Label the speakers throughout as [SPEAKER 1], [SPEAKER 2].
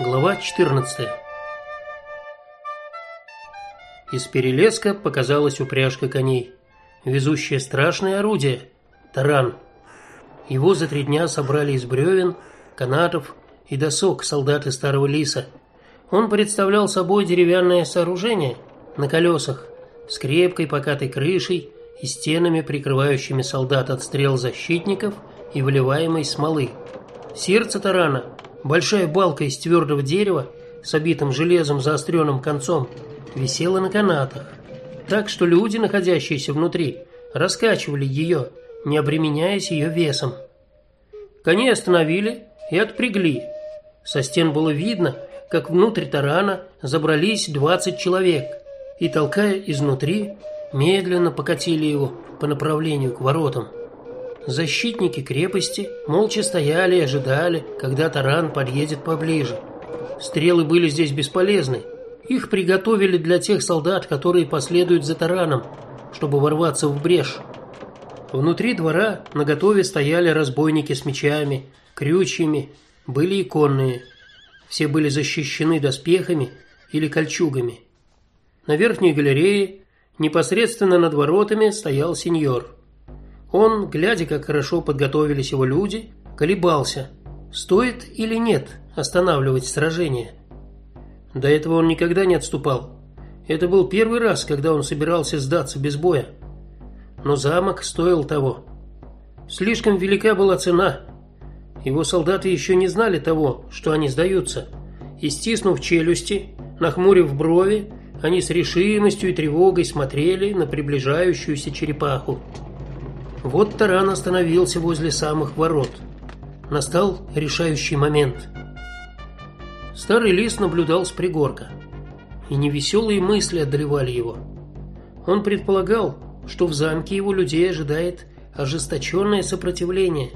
[SPEAKER 1] Глава 14. Из перелеска показалась упряжка коней, везущая страшное орудие таран. Его за три дня собрали из бревен, канатов и досок солдаты старого лиса. Он представлял собой деревянное сооружение на колесах с крепкой покатой крышей и стенами, прикрывающими солдат от стрел защитников и выливаемой смолы. Сердце тарана Большая балка из твердого дерева с обитым железом заостренным концом висела на канатах, так что люди, находящиеся внутри, раскачивали ее, не обременяясь ее весом. Коней остановили и отпрягли. Со стен было видно, как внутрь тарана забрались двадцать человек и толкая изнутри, медленно покатили его по направлению к воротам. Защитники крепости молча стояли и ожидали, когда таран подъедет поближе. Стрелы были здесь бесполезны. Их приготовили для тех солдат, которые последуют за тараном, чтобы ворваться в брешь. Внутри двора наготове стояли разбойники с мечами, крючьями, были и конные. Все были защищены доспехами или кольчугами. На верхней галерее, непосредственно над воротами, стоял сеньор. Он, глядя, как хорошо подготовились его люди, колебался, стоит или нет останавливать сражение. До этого он никогда не отступал. Это был первый раз, когда он собирался сдаться без боя. Но замок стоил того. Слишком велика была цена. Его солдаты еще не знали того, что они сдаются. И стиснув челюсти, нахмурив брови, они с решимостью и тревогой смотрели на приближающуюся черепаху. Вот таран остановился возле самых ворот. Настал решающий момент. Старый лис наблюдал с пригорка, и невеселые мысли одолевали его. Он предполагал, что в замке его людей ожидает ожесточенное сопротивление.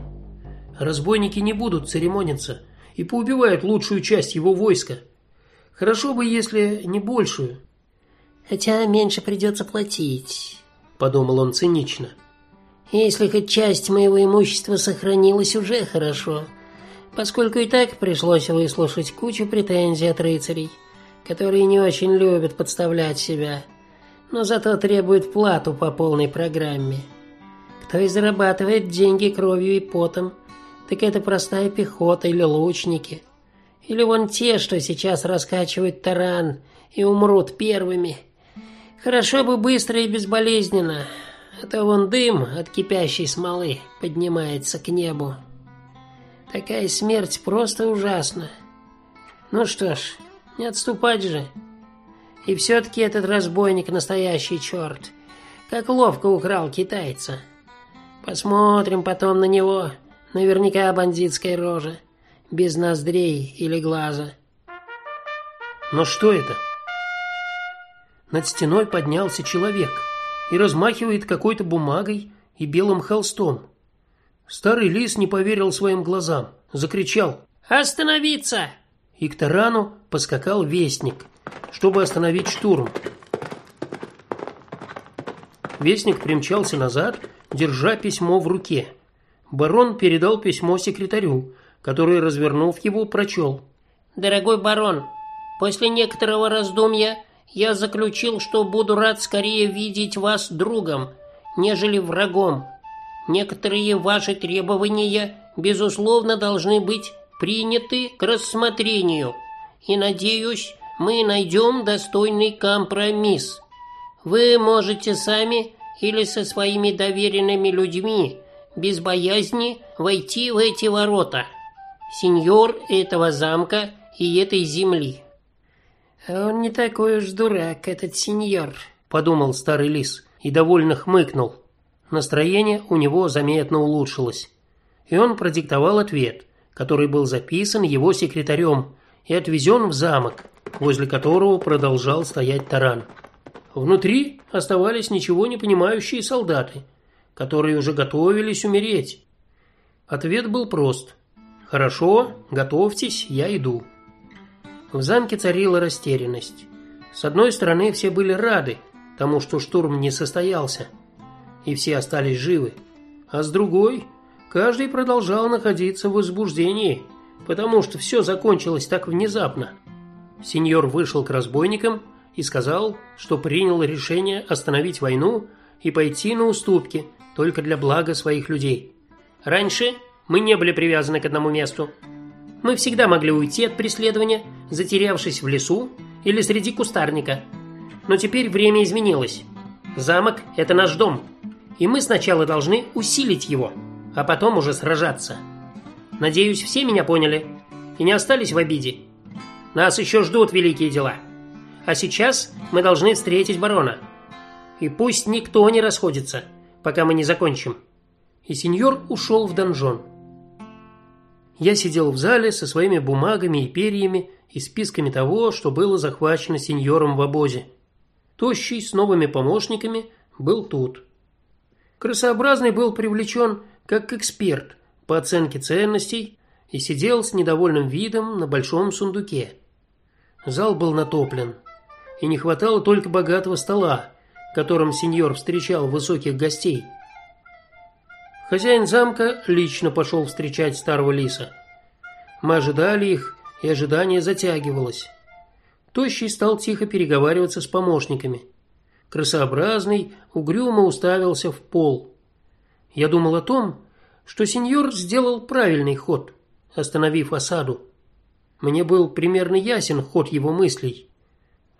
[SPEAKER 1] Разбойники не будут церемониться и поубивают лучшую часть его войска. Хорошо бы, если не большую.
[SPEAKER 2] Хотя меньше придется платить,
[SPEAKER 1] подумал он цинично.
[SPEAKER 2] Если хоть часть моего имущества сохранилась, уже хорошо, поскольку и так пришлось выслушать кучу претензий от рыцарей, которые не очень любят подставлять себя, но зато требуют плату по полной программе. Кто и зарабатывает деньги кровью и потом, так это простая пехота или лучники, или вон те, что сейчас раскачивают таран и умрут первыми. Хорошо бы быстро и безболезненно, а то вон дым от кипящей смолы поднимается к небу. Такая смерть просто ужасна. Ну что ж, не отступать же. И все таки этот разбойник настоящий черт. Как ловко украл китайца. Посмотрим потом на него. Наверняка бандитская рожа, без ноздрей или глаза.
[SPEAKER 1] Но что это? Над стеной поднялся человек и размахивает какой-то бумагой и белым холстом. Старый лис не поверил своим глазам, закричал:
[SPEAKER 2] "Остановиться!"
[SPEAKER 1] И к тарану поскакал вестник, чтобы остановить штурм. Вестник примчался назад, держа письмо в руке. Барон передал письмо секретарю, который, развернув его, прочел.
[SPEAKER 2] Дорогой барон, после некоторого раздумья я заключил, что буду рад скорее видеть вас другом, нежели врагом. Некоторые ваши требования безусловно должны быть приняты к рассмотрению, и надеюсь, мы найдем достойный компромисс. Вы можете сами или со своими доверенными людьми без боязни войти в эти ворота. Сеньор этого замка и этой земли. Он не такой уж дурак, этот сеньор,
[SPEAKER 1] подумал старый лис и довольно хмыкнул. Настроение у него заметно улучшилось. И он продиктовал ответ, который был записан его секретарем и отвезен в замок, возле которого продолжал стоять таран. Внутри оставались ничего не понимающие солдаты, которые уже готовились умереть. Ответ был прост: "Хорошо, готовьтесь, я иду". В замке царила растерянность. С одной стороны, все были рады тому, что штурм не состоялся, и все остались живы, а с другой, каждый продолжал находиться в возбуждении, потому что все закончилось так внезапно. Сеньор вышел к разбойникам и сказал, что принял решение остановить войну и пойти на уступки только для блага своих людей. Раньше мы не были привязаны к одному месту. Мы всегда могли уйти от преследования, затерявшись в лесу или среди кустарника. Но теперь время изменилось. Замок это наш дом, и мы сначала должны усилить его, а потом уже сражаться. Надеюсь, все меня поняли и не остались в обиде. Нас еще ждут великие дела. А сейчас мы должны встретить барона. И пусть никто не расходится, пока мы не закончим. И сеньор ушел в донжон. Я сидел в зале со своими бумагами и перьями и списками того, что было захвачено сеньором в обозе. Тощий с новыми помощниками был тут. Крысообразный был привлечен как эксперт по оценке ценностей и сидел с недовольным видом на большом сундуке. Зал был натоплен, и не хватало только богатого стола, которым сеньор встречал высоких гостей. Хозяин замка лично пошел встречать старого лиса. Мы ожидали их, и ожидание затягивалось. Тощий стал тихо переговариваться с помощниками. Красообразный угрюмо уставился в пол. Я думал о том, что сеньор сделал правильный ход, остановив осаду. Мне был примерно ясен ход его мыслей.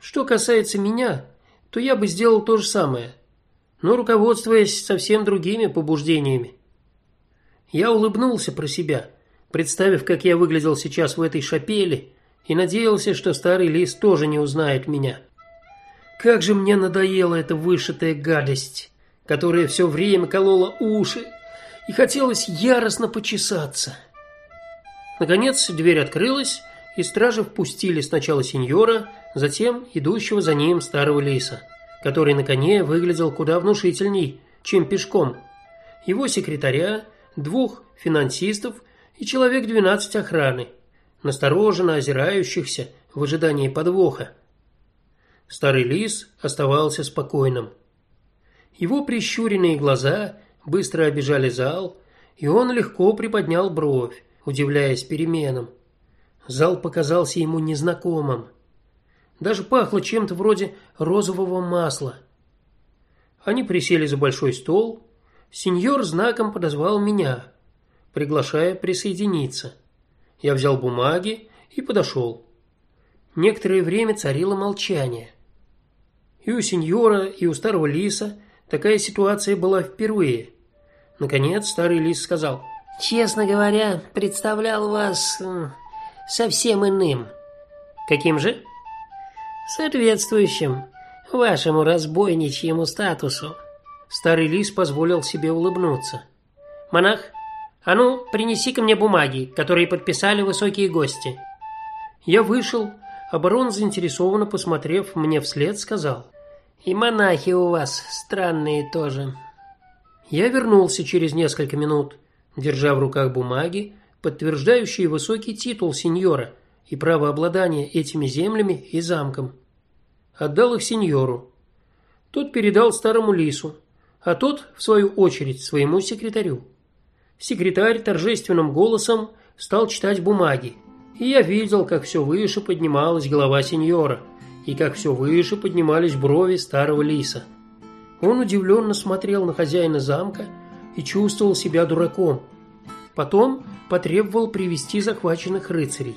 [SPEAKER 1] Что касается меня, то я бы сделал то же самое, но руководствуясь совсем другими побуждениями. Я улыбнулся про себя, представив, как я выглядел сейчас в этой шапеле, и надеялся, что старый лис тоже не узнает меня. Как же мне надоела эта вышитая гадость, которая все время колола уши и хотелось яростно почесаться. Наконец дверь открылась, и стражи впустили сначала сеньора, затем идущего за ним старого лиса, который на коне выглядел куда внушительней, чем пешком. Его секретаря, двух финансистов и человек двенадцать охраны, настороженно озирающихся в ожидании подвоха. Старый лис оставался спокойным. Его прищуренные глаза быстро обежали зал, и он легко приподнял бровь, удивляясь переменам. Зал показался ему незнакомым. Даже пахло чем-то вроде розового масла. Они присели за большой стол. Сеньор знаком подозвал меня, приглашая присоединиться. Я взял бумаги и подошел. Некоторое время царило молчание. И у сеньора, и у старого лиса такая ситуация была впервые. Наконец старый лис сказал:
[SPEAKER 2] "Честно говоря, представлял вас совсем иным.
[SPEAKER 1] Каким же?
[SPEAKER 2] Соответствующим вашему разбойничьему статусу".
[SPEAKER 1] Старый лис позволил себе улыбнуться. Монах, а ну, принеси ко мне бумаги, которые подписали высокие гости. Я вышел, а барон, заинтересованно посмотрев мне вслед, сказал:
[SPEAKER 2] "И монахи у вас странные тоже".
[SPEAKER 1] Я вернулся через несколько минут, держа в руках бумаги, подтверждающие высокий титул сеньора и право обладания этими землями и замком. Отдал их сеньору. Тот передал старому лису, а тот в свою очередь своему секретарю. Секретарь торжественным голосом стал читать бумаги, и я видел, как все выше поднималась голова сеньора, и как все выше поднимались брови старого лиса. Он удивленно смотрел на хозяина замка и чувствовал себя дураком. Потом потребовал привести захваченных рыцарей.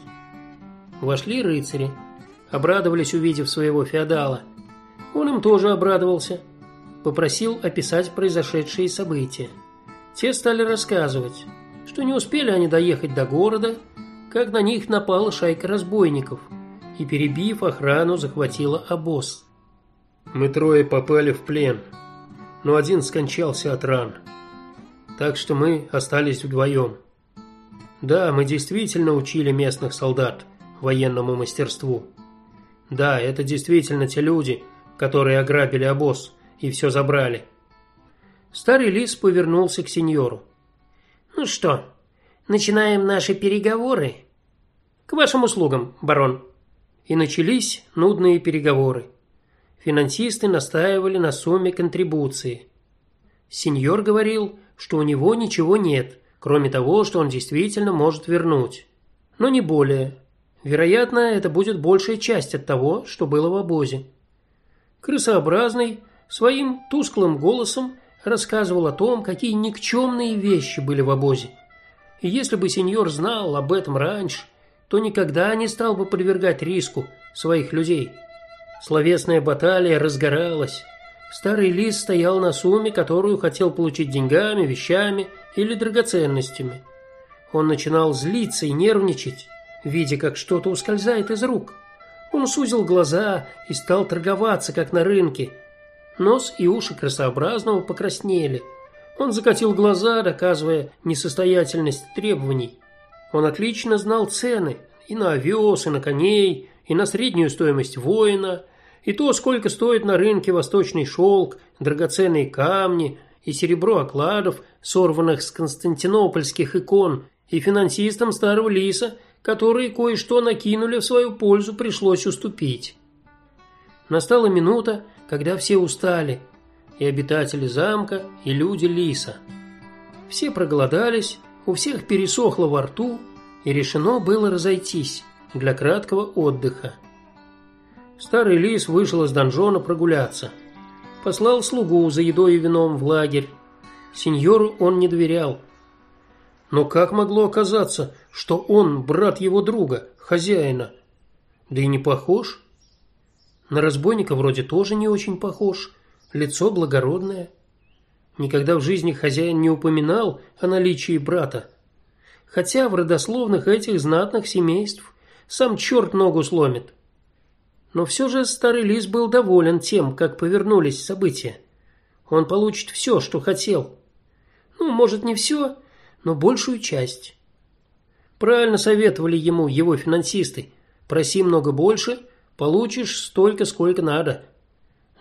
[SPEAKER 1] Вошли рыцари, обрадовались, увидев своего феодала. Он им тоже обрадовался, попросил описать произошедшие события. Те стали рассказывать, что не успели они доехать до города, как на них напала шайка разбойников и перебив охрану, захватила обоз. Мы трое попали в плен, но один скончался от ран. Так что мы остались вдвоем. Да, мы действительно учили местных солдат военному мастерству. Да, это действительно те люди, которые ограбили обоз и все забрали. Старый лис повернулся к сеньору.
[SPEAKER 2] Ну что, начинаем наши переговоры?
[SPEAKER 1] К вашим услугам, барон. И начались нудные переговоры. Финансисты настаивали на сумме контрибуции. Сеньор говорил, что у него ничего нет, кроме того, что он действительно может вернуть. но не более. Вероятно, это будет большая часть от того, что было в обозе. Крысообразный своим тусклым голосом рассказывал о том, какие никчемные вещи были в обозе. И если бы сеньор знал об этом раньше, то никогда не стал бы подвергать риску своих людей. Словесная баталия разгоралась. Старый лис стоял на сумме, которую хотел получить деньгами, вещами или драгоценностями. Он начинал злиться и нервничать, видя, как что-то ускользает из рук. Он сузил глаза и стал торговаться, как на рынке. Нос и уши красообразного покраснели. Он закатил глаза, доказывая несостоятельность требований. Он отлично знал цены и на овес, и на коней, и на среднюю стоимость воина, и то, сколько стоит на рынке восточный шелк, драгоценные камни и серебро окладов, сорванных с константинопольских икон, и финансистам старого лиса – которые кое-что накинули в свою пользу, пришлось уступить. Настала минута, когда все устали, и обитатели замка, и люди лиса. Все проголодались, у всех пересохло во рту, и решено было разойтись для краткого отдыха. Старый лис вышел из донжона прогуляться. Послал слугу за едой и вином в лагерь. Сеньору он не доверял. Но как могло оказаться, что он брат его друга, хозяина? Да и не похож. На разбойника вроде тоже не очень похож. Лицо благородное. Никогда в жизни хозяин не упоминал о наличии брата. Хотя в родословных этих знатных семейств сам черт ногу сломит. Но все же старый лис был доволен тем, как повернулись события. Он получит все, что хотел. Ну, может, не все, но большую часть. Правильно советовали ему его финансисты. Проси много больше, получишь столько, сколько надо.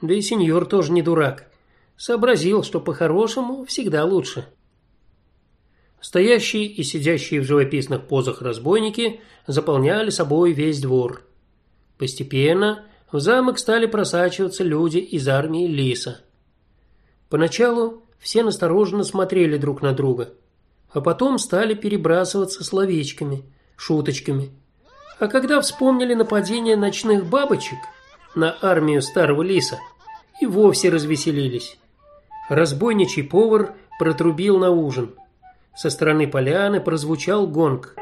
[SPEAKER 1] Да и сеньор тоже не дурак. Сообразил, что по-хорошему всегда лучше. Стоящие и сидящие в живописных позах разбойники заполняли собой весь двор. Постепенно в замок стали просачиваться люди из армии Лиса. Поначалу все настороженно смотрели друг на друга а потом стали перебрасываться словечками, шуточками. А когда вспомнили нападение ночных бабочек на армию старого лиса, и вовсе развеселились. Разбойничий повар протрубил на ужин. Со стороны поляны прозвучал гонг,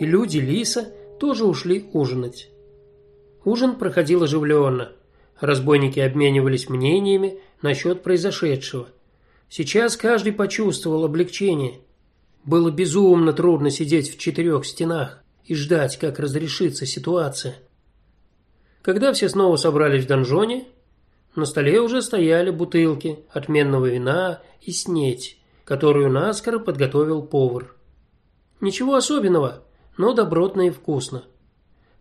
[SPEAKER 1] и люди лиса тоже ушли ужинать. Ужин проходил оживленно. Разбойники обменивались мнениями насчет произошедшего. Сейчас каждый почувствовал облегчение. Было безумно трудно сидеть в четырех стенах и ждать, как разрешится ситуация. Когда все снова собрались в донжоне, на столе уже стояли бутылки отменного вина и снеть, которую наскоро подготовил повар. Ничего особенного, но добротно и вкусно.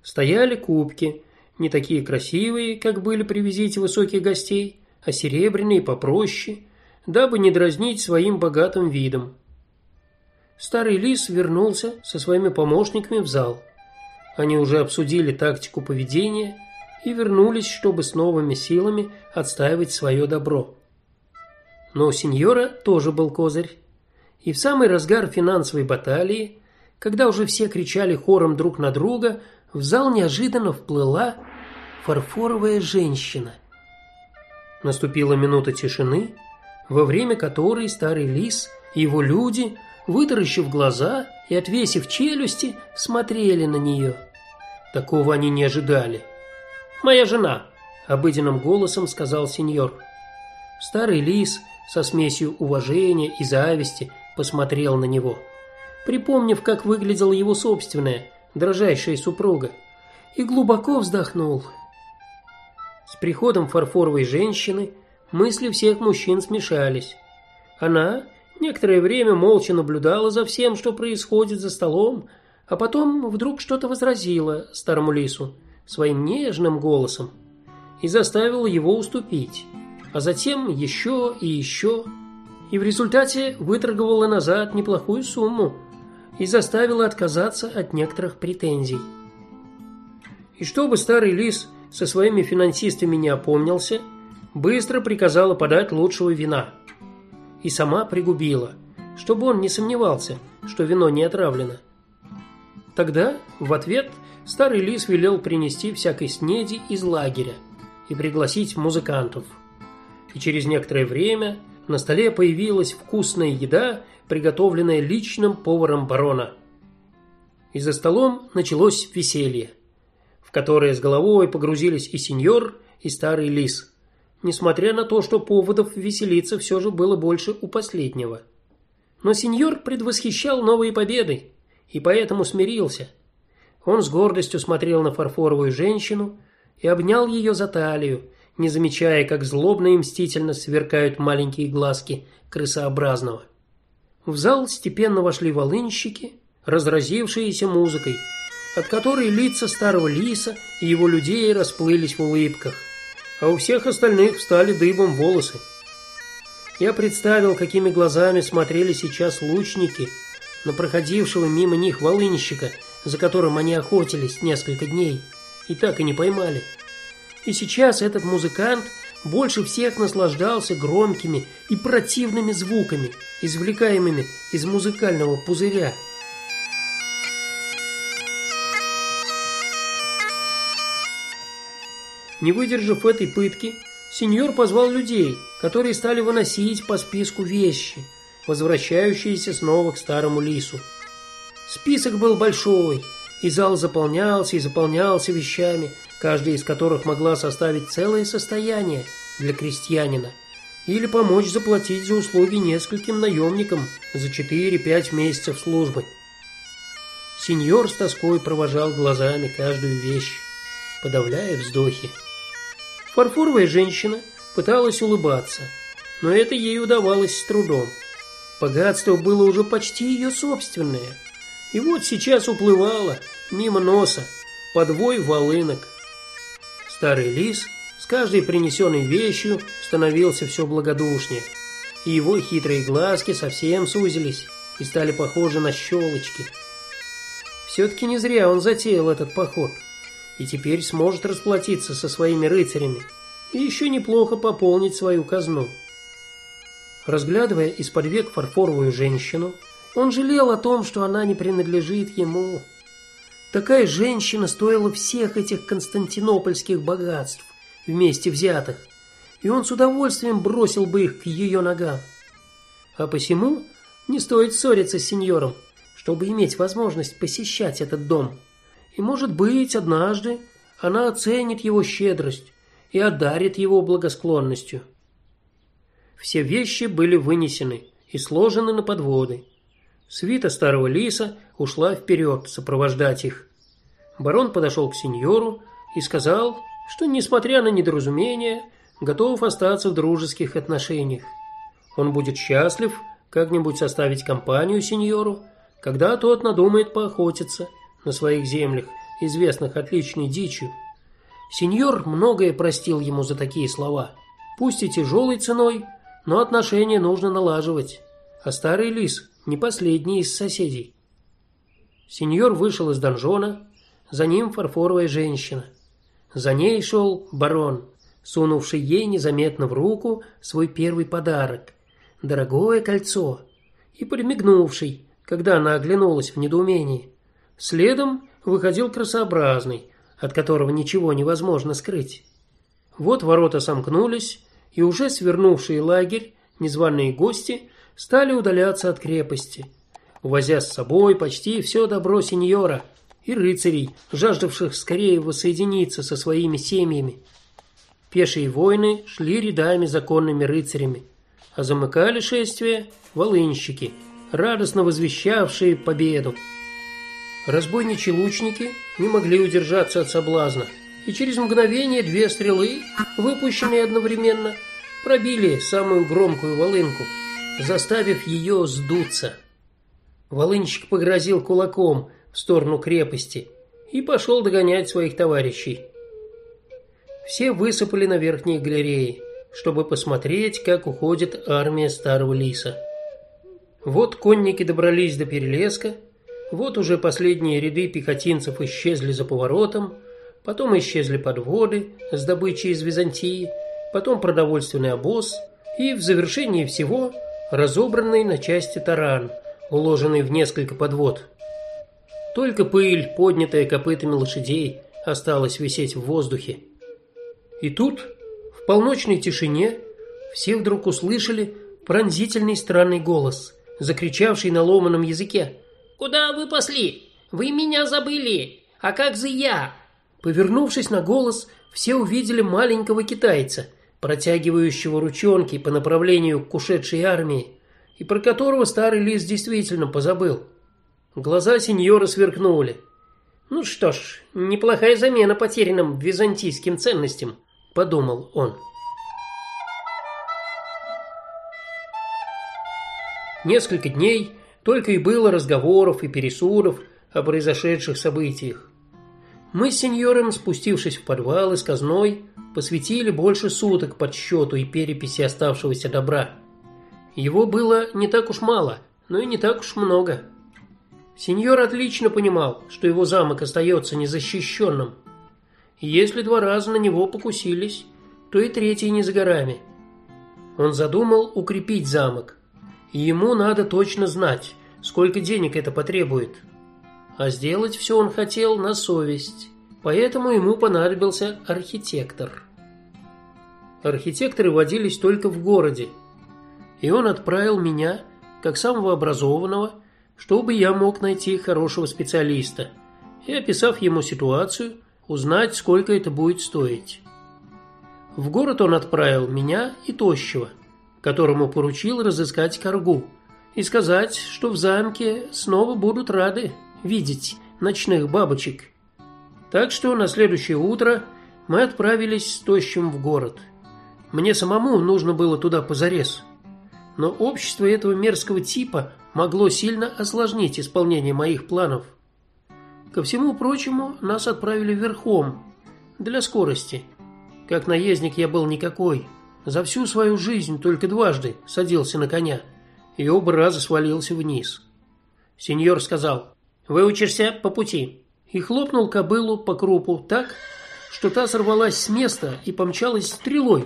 [SPEAKER 1] Стояли кубки, не такие красивые, как были при визите высоких гостей, а серебряные попроще, дабы не дразнить своим богатым видом. Старый лис вернулся со своими помощниками в зал. Они уже обсудили тактику поведения и вернулись, чтобы с новыми силами отстаивать свое добро. Но у сеньора тоже был козырь. И в самый разгар финансовой баталии, когда уже все кричали хором друг на друга, в зал неожиданно вплыла фарфоровая женщина. Наступила минута тишины, во время которой старый лис и его люди вытаращив глаза и отвесив челюсти, смотрели на нее. Такого они не ожидали. Моя жена, обыденным голосом сказал сеньор. Старый лис со смесью уважения и зависти посмотрел на него, припомнив, как выглядела его собственная дрожайшая супруга, и глубоко вздохнул. С приходом фарфоровой женщины мысли всех мужчин смешались. Она Некоторое время молча наблюдала за всем, что происходит за столом, а потом вдруг что-то возразила старому лису своим нежным голосом и заставила его уступить, а затем еще и еще, и в результате выторговала назад неплохую сумму и заставила отказаться от некоторых претензий. И чтобы старый лис со своими финансистами не опомнился, быстро приказала подать лучшего вина – и сама пригубила, чтобы он не сомневался, что вино не отравлено. Тогда, в ответ, старый лис велел принести всякой снеди из лагеря и пригласить музыкантов. И через некоторое время на столе появилась вкусная еда, приготовленная личным поваром барона. И за столом началось веселье, в которое с головой погрузились и сеньор, и старый лис. Несмотря на то, что поводов веселиться все же было больше у последнего. Но сеньор предвосхищал новые победы и поэтому смирился. Он с гордостью смотрел на фарфоровую женщину и обнял ее за талию, не замечая, как злобно и мстительно сверкают маленькие глазки крысообразного. В зал степенно вошли волынщики, разразившиеся музыкой, от которой лица старого лиса и его людей расплылись в улыбках, а у всех остальных встали дыбом волосы. Я представил, какими глазами смотрели сейчас лучники на проходившего мимо них волынщика, за которым они охотились несколько дней и так и не поймали. И сейчас этот музыкант больше всех наслаждался громкими и противными звуками, извлекаемыми из музыкального пузыря. Не выдержав этой пытки, сеньор позвал людей, которые стали выносить по списку вещи, возвращающиеся снова к старому лису. Список был большой, и зал заполнялся и заполнялся вещами, каждая из которых могла составить целое состояние для крестьянина или помочь заплатить за услуги нескольким наемникам за 4-5 месяцев службы. Сеньор с тоской провожал глазами каждую вещь, подавляя вздохи. Фарфоровая женщина пыталась улыбаться, но это ей удавалось с трудом. Богатство было уже почти ее собственное. И вот сейчас уплывало мимо носа подвой волынок. Старый лис с каждой принесенной вещью становился все благодушнее, и его хитрые глазки совсем сузились и стали похожи на щелочки. Все-таки не зря он затеял этот поход, и теперь сможет расплатиться со своими рыцарями и еще неплохо пополнить свою казну. Разглядывая из-под век фарфоровую женщину, он жалел о том, что она не принадлежит ему. Такая женщина стоила всех этих константинопольских богатств вместе взятых, и он с удовольствием бросил бы их к ее ногам. А посему не стоит ссориться с сеньором, чтобы иметь возможность посещать этот дом. И может быть, однажды она оценит его щедрость и одарит его благосклонностью. Все вещи были вынесены и сложены на подводы. Свита старого лиса ушла вперед сопровождать их. Барон подошел к сеньору и сказал, что несмотря на недоразумение, готов остаться в дружеских отношениях. Он будет счастлив как-нибудь составить компанию сеньору, когда тот надумает поохотиться на своих землях, известных отличной дичью. Сеньор многое простил ему за такие слова, пусть и тяжелой ценой, но отношения нужно налаживать. А старый лис не последний из соседей. Сеньор вышел из донжона, за ним фарфоровая женщина. За ней шел барон, сунувший ей незаметно в руку свой первый подарок дорогое кольцо и подмигнувший, когда она оглянулась в недоумении. Следом выходил красообразный, от которого ничего невозможно скрыть. Вот ворота сомкнулись, и уже свернувшие лагерь незваные гости стали удаляться от крепости, увозя с собой почти все добро сеньора и рыцарей, жаждавших скорее воссоединиться со своими семьями. Пешие воины шли рядами законными рыцарями, а замыкали шествие волынщики, радостно возвещавшие победу. Разбойничьи лучники не могли удержаться от соблазна и через мгновение две стрелы, выпущенные одновременно, пробили самую громкую волынку, заставив ее сдуться. Волынщик погрозил кулаком в сторону крепости и пошел догонять своих товарищей. Все высыпали на верхние галереи, чтобы посмотреть, как уходит армия старого лиса. Вот конники добрались до перелеска, вот уже последние ряды пехотинцев исчезли за поворотом, Потом исчезли подводы с добычей из Византии, потом продовольственный обоз и в завершении всего разобранный на части таран, уложенный в несколько подвод. Только пыль, поднятая копытами лошадей, осталась висеть в воздухе. И тут, в полночной тишине, все вдруг услышали пронзительный странный голос, закричавший на ломаном языке:
[SPEAKER 2] "Куда вы пошли? Вы меня забыли! А как же я?"
[SPEAKER 1] Повернувшись на голос, все увидели маленького китайца, протягивающего ручонки по направлению к ушедшей армии, и про которого старый лис действительно позабыл. Глаза сеньора сверкнули. Ну что ж, неплохая замена потерянным византийским ценностям, подумал он. Несколько дней только и было разговоров и пересудов о произошедших событиях. Мы с сеньором, спустившись в подвал из казной, посвятили больше суток подсчету и переписи оставшегося добра. Его было не так уж мало, но и не так уж много. Сеньор отлично понимал, что его замок остается незащищенным. Если два раза на него покусились, то и третий не за горами. Он задумал укрепить замок, и ему надо точно знать, сколько денег это потребует а сделать все он хотел на совесть. Поэтому ему понадобился архитектор. Архитекторы водились только в городе. И он отправил меня, как самого образованного, чтобы я мог найти хорошего специалиста. И описав ему ситуацию, узнать, сколько это будет стоить. В город он отправил меня и тощего, которому поручил разыскать каргу и сказать, что в замке снова будут рады видеть ночных бабочек. Так что на следующее утро мы отправились с тощим в город. Мне самому нужно было туда позарез. Но общество этого мерзкого типа могло сильно осложнить исполнение моих планов. Ко всему прочему, нас отправили верхом для скорости. Как наездник я был никакой. За всю свою жизнь только дважды садился на коня и оба раза свалился вниз. Сеньор сказал: Выучишься по пути. И хлопнул кобылу по крупу так, что та сорвалась с места и помчалась стрелой.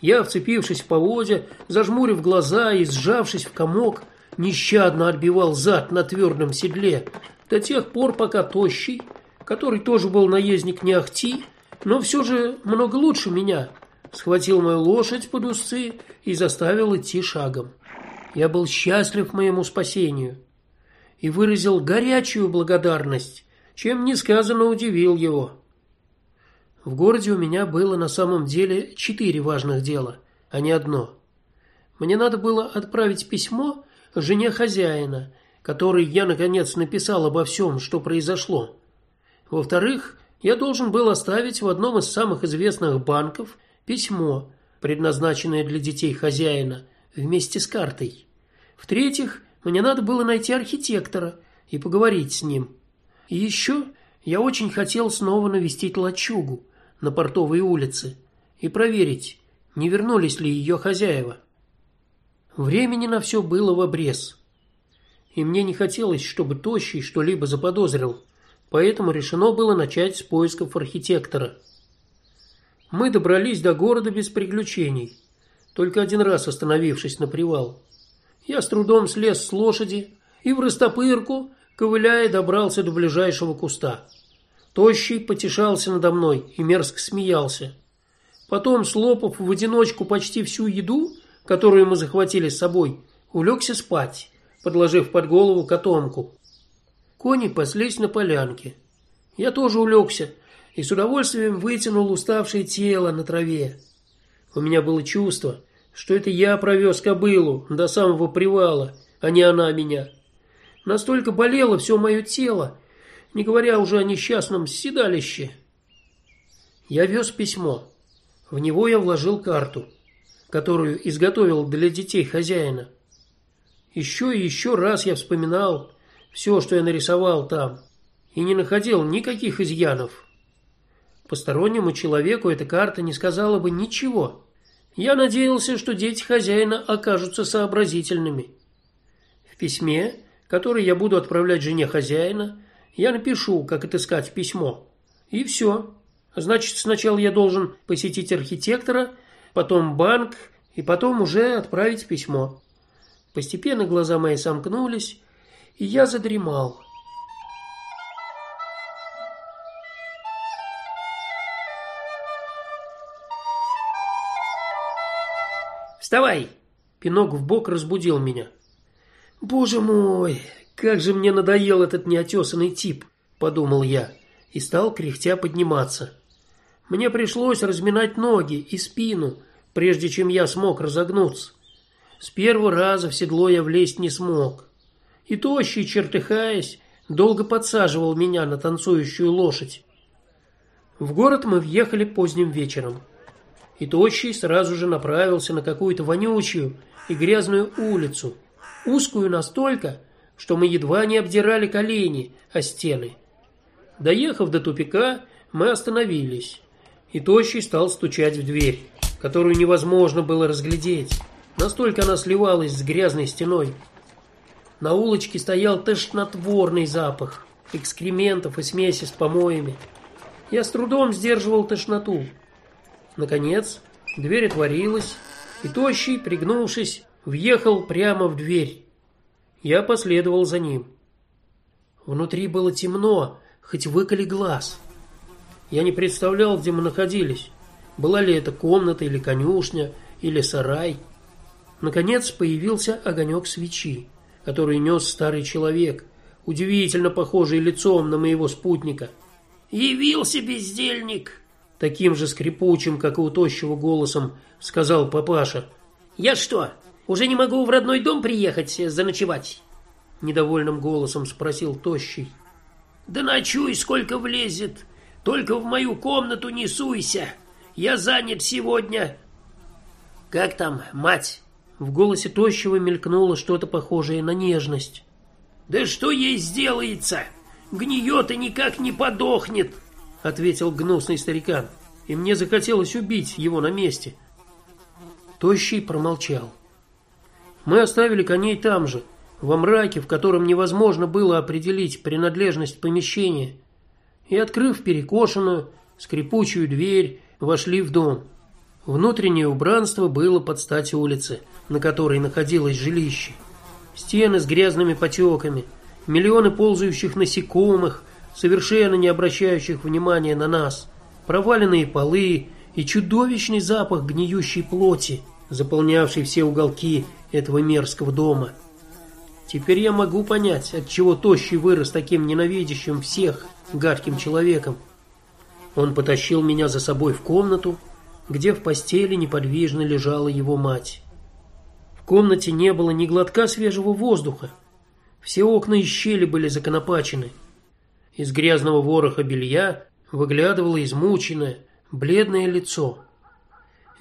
[SPEAKER 1] Я, вцепившись в поводья, зажмурив глаза и сжавшись в комок, нещадно отбивал зад на твердом седле до тех пор, пока тощий, который тоже был наездник не ахти, но все же много лучше меня, схватил мою лошадь под узцы и заставил идти шагом. Я был счастлив моему спасению и выразил горячую благодарность, чем несказанно удивил его. В городе у меня было на самом деле четыре важных дела, а не одно. Мне надо было отправить письмо жене хозяина, которой я наконец написал обо всем, что произошло. Во-вторых, я должен был оставить в одном из самых известных банков письмо, предназначенное для детей хозяина, вместе с картой. В-третьих, мне надо было найти архитектора и поговорить с ним. И еще я очень хотел снова навестить лачугу на Портовой улице и проверить, не вернулись ли ее хозяева. Времени на все было в обрез. И мне не хотелось, чтобы тощий что-либо заподозрил. Поэтому решено было начать с поисков архитектора. Мы добрались до города без приключений, только один раз остановившись на привал. Я с трудом слез с лошади и в растопырку, ковыляя, добрался до ближайшего куста. Тощий потешался надо мной и мерзко смеялся. Потом, слопав в одиночку почти всю еду, которую мы захватили с собой, улегся спать, подложив под голову котомку. Кони паслись на полянке. Я тоже улегся и с удовольствием вытянул уставшее тело на траве. У меня было чувство, что это я провез кобылу до самого привала, а не она меня. Настолько болело все мое тело, не говоря уже о несчастном седалище. Я вез письмо. В него я вложил карту, которую изготовил для детей хозяина. Еще и еще раз я вспоминал все, что я нарисовал там, и не находил никаких изъянов. Постороннему человеку эта карта не сказала бы ничего. Я надеялся, что дети хозяина окажутся сообразительными. В письме, которое я буду отправлять жене хозяина, я напишу, как отыскать письмо. И все. Значит, сначала я должен посетить архитектора, потом банк и потом уже отправить письмо. Постепенно глаза мои сомкнулись, и я задремал.
[SPEAKER 2] Вставай!»
[SPEAKER 1] Пинок в бок разбудил меня. Боже мой, как же мне надоел этот неотесанный тип, подумал я и стал кряхтя подниматься. Мне пришлось разминать ноги и спину, прежде чем я смог разогнуться. С первого раза в седло я влезть не смог. И тощий, чертыхаясь, долго подсаживал меня на танцующую лошадь. В город мы въехали поздним вечером. И тощий сразу же направился на какую-то вонючую и грязную улицу, узкую настолько, что мы едва не обдирали колени о стены. Доехав до тупика, мы остановились, и тощий стал стучать в дверь, которую невозможно было разглядеть, настолько она сливалась с грязной стеной. На улочке стоял тошнотворный запах экскрементов и смеси с помоями. Я с трудом сдерживал тошноту. Наконец, дверь отворилась, и тощий, пригнувшись, въехал прямо в дверь. Я последовал за ним. Внутри было темно, хоть выколи глаз. Я не представлял, где мы находились. Была ли это комната или конюшня, или сарай. Наконец появился огонек свечи, который нес старый человек, удивительно похожий лицом на моего спутника.
[SPEAKER 2] Явился бездельник,
[SPEAKER 1] таким же скрипучим, как и у тощего голосом, сказал папаша.
[SPEAKER 2] Я что, уже не могу в родной дом приехать заночевать?
[SPEAKER 1] недовольным голосом спросил тощий.
[SPEAKER 2] Да ночуй сколько влезет, только в мою комнату не суйся. Я занят сегодня. Как там, мать?
[SPEAKER 1] В голосе тощего мелькнуло что-то похожее на нежность.
[SPEAKER 2] Да что ей сделается? Гниет и никак не подохнет,
[SPEAKER 1] ответил гнусный старикан, и мне захотелось убить его на месте. Тощий промолчал. Мы оставили коней там же, во мраке, в котором невозможно было определить принадлежность помещения, и открыв перекошенную скрипучую дверь, вошли в дом. Внутреннее убранство было под стать улице, на которой находилось жилище. Стены с грязными потеками, миллионы ползающих насекомых, совершенно не обращающих внимания на нас, проваленные полы и чудовищный запах гниющей плоти, заполнявший все уголки этого мерзкого дома. Теперь я могу понять, от чего тощий вырос таким ненавидящим всех гадким человеком. Он потащил меня за собой в комнату, где в постели неподвижно лежала его мать. В комнате не было ни глотка свежего воздуха. Все окна и щели были законопачены. Из грязного вороха белья выглядывало измученное, бледное лицо.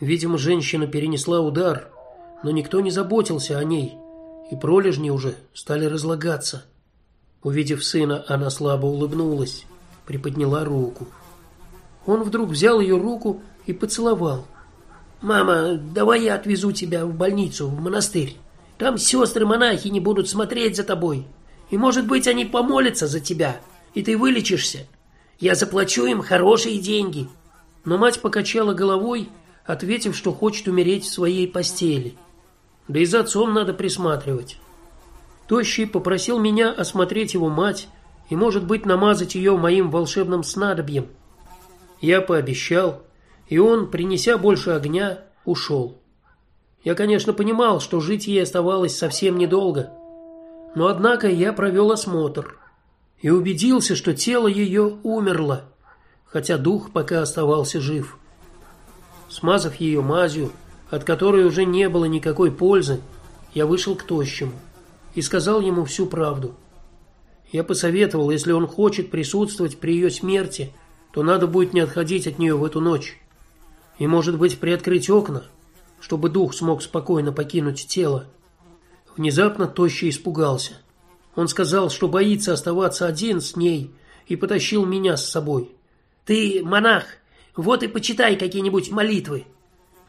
[SPEAKER 1] Видимо, женщина перенесла удар, но никто не заботился о ней, и пролежни уже стали разлагаться. Увидев сына, она слабо улыбнулась, приподняла руку. Он вдруг взял ее руку и поцеловал.
[SPEAKER 2] Мама, давай я отвезу тебя в больницу, в монастырь. Там сестры-монахи не будут смотреть за тобой, и, может быть, они помолятся за тебя, и ты вылечишься. Я заплачу им хорошие деньги.
[SPEAKER 1] Но мать покачала головой ответив, что хочет умереть в своей постели. Да и за отцом надо присматривать. Тощий попросил меня осмотреть его мать и, может быть, намазать ее моим волшебным снадобьем. Я пообещал, и он, принеся больше огня, ушел. Я, конечно, понимал, что жить ей оставалось совсем недолго, но однако я провел осмотр и убедился, что тело ее умерло, хотя дух пока оставался жив. Смазав ее мазью, от которой уже не было никакой пользы, я вышел к тощему и сказал ему всю правду. Я посоветовал, если он хочет присутствовать при ее смерти, то надо будет не отходить от нее в эту ночь. И, может быть, приоткрыть окна, чтобы дух смог спокойно покинуть тело. Внезапно тощий испугался. Он сказал, что боится оставаться один с ней, и потащил меня с собой.
[SPEAKER 2] Ты монах, вот и почитай какие-нибудь молитвы.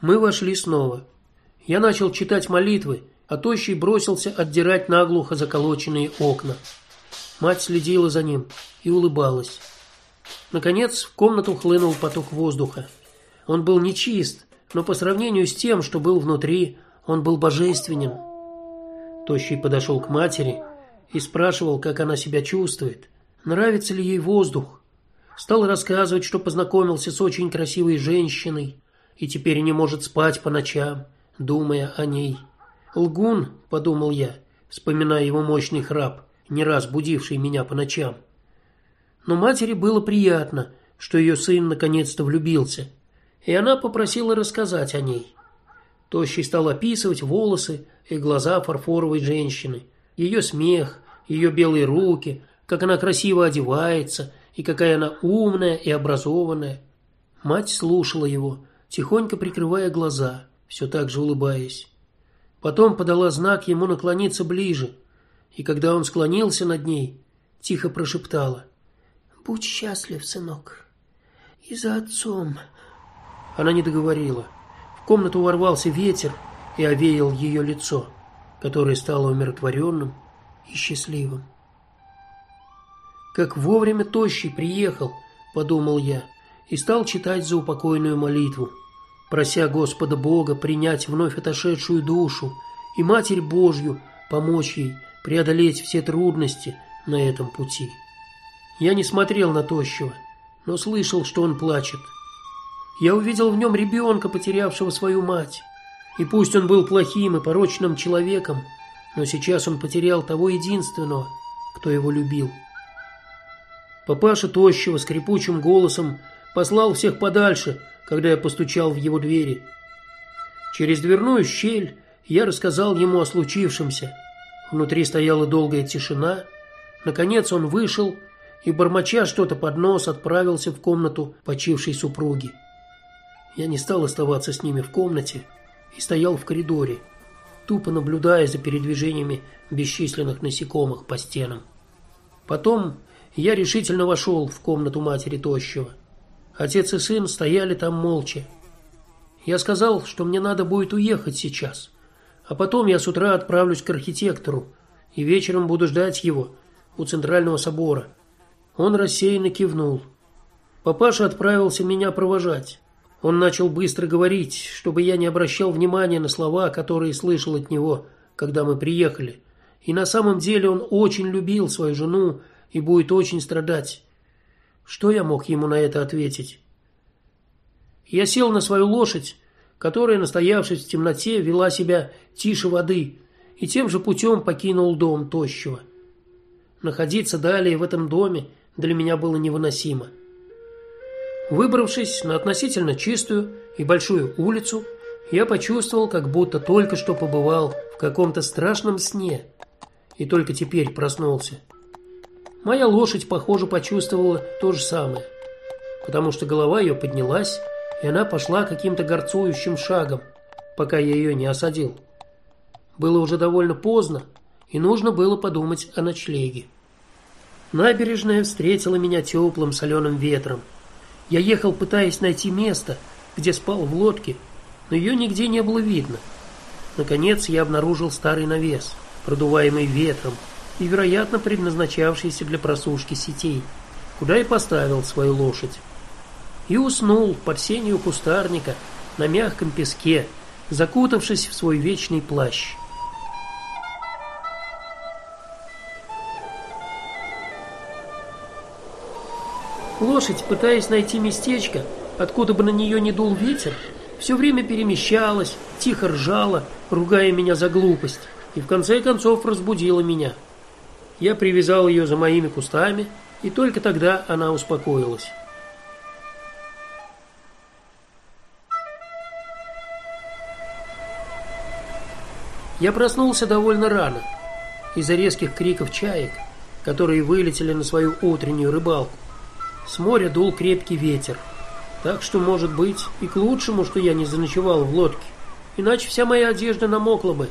[SPEAKER 1] Мы вошли снова. Я начал читать молитвы, а тощий бросился отдирать наглухо заколоченные окна. Мать следила за ним и улыбалась. Наконец, в комнату хлынул поток воздуха. Он был нечист, но по сравнению с тем, что был внутри, он был божественен. Тощий подошел к матери и спрашивал, как она себя чувствует, нравится ли ей воздух. Стал рассказывать, что познакомился с очень красивой женщиной и теперь не может спать по ночам, думая о ней. Лгун, подумал я, вспоминая его мощный храп, не раз будивший меня по ночам. Но матери было приятно, что ее сын наконец-то влюбился, и она попросила рассказать о ней. Тощий стал описывать волосы и глаза фарфоровой женщины, ее смех, ее белые руки, как она красиво одевается и какая она умная и образованная. Мать слушала его, тихонько прикрывая глаза, все так же улыбаясь. Потом подала знак ему наклониться ближе, и когда он склонился над ней, тихо прошептала: "Будь счастлив, сынок. И за отцом". Она не договорила. В комнату ворвался ветер и овеял ее лицо, которое стало умиротворенным и счастливым. Как вовремя тощий приехал, подумал я, и стал читать заупокойную молитву, прося Господа Бога принять вновь отошедшую душу и Матерь Божью помочь ей преодолеть все трудности на этом пути. Я не смотрел на тощего, но слышал, что он плачет. Я увидел в нем ребенка, потерявшего свою мать. И пусть он был плохим и порочным человеком, но сейчас он потерял того единственного, кто его любил. Папаша тощего скрипучим голосом послал всех подальше, когда я постучал в его двери. Через дверную щель я рассказал ему о случившемся. Внутри стояла долгая тишина. Наконец он вышел и бормоча что-то под нос отправился в комнату почившей супруги. Я не стал оставаться с ними в комнате и стоял в коридоре, тупо наблюдая за передвижениями бесчисленных насекомых по стенам. Потом я решительно вошел в комнату матери тощего. Отец и сын стояли там молча. Я сказал, что мне надо будет уехать сейчас, а потом я с утра отправлюсь к архитектору и вечером буду ждать его у центрального собора. Он рассеянно кивнул. Папаша отправился меня провожать. Он начал быстро говорить, чтобы я не обращал внимания на слова, которые слышал от него, когда мы приехали. И на самом деле он очень любил свою жену и будет очень страдать. Что я мог ему на это ответить? Я сел на свою лошадь, которая, настоявшись в темноте, вела себя тише воды, и тем же путем покинул дом тощего. Находиться далее в этом доме для меня было невыносимо. Выбравшись на относительно чистую и большую улицу, я почувствовал, как будто только что побывал в каком-то страшном сне и только теперь проснулся. Моя лошадь, похоже, почувствовала то же самое, потому что голова ее поднялась, и она пошла каким-то горцующим шагом, пока я ее не осадил. Было уже довольно поздно, и нужно было подумать о ночлеге. Набережная встретила меня теплым соленым ветром. Я ехал, пытаясь найти место, где спал в лодке, но ее нигде не было видно. Наконец я обнаружил старый навес, продуваемый ветром, и, вероятно, предназначавшийся для просушки сетей, куда и поставил свою лошадь. И уснул под сенью кустарника на мягком песке, закутавшись в свой вечный плащ. Лошадь, пытаясь найти местечко, откуда бы на нее не дул ветер, все время перемещалась, тихо ржала, ругая меня за глупость, и в конце концов разбудила меня. Я привязал ее за моими кустами, и только тогда она успокоилась. Я проснулся довольно рано из-за резких криков чаек, которые вылетели на свою утреннюю рыбалку. С моря дул крепкий ветер. Так что, может быть, и к лучшему, что я не заночевал в лодке, иначе вся моя одежда намокла бы.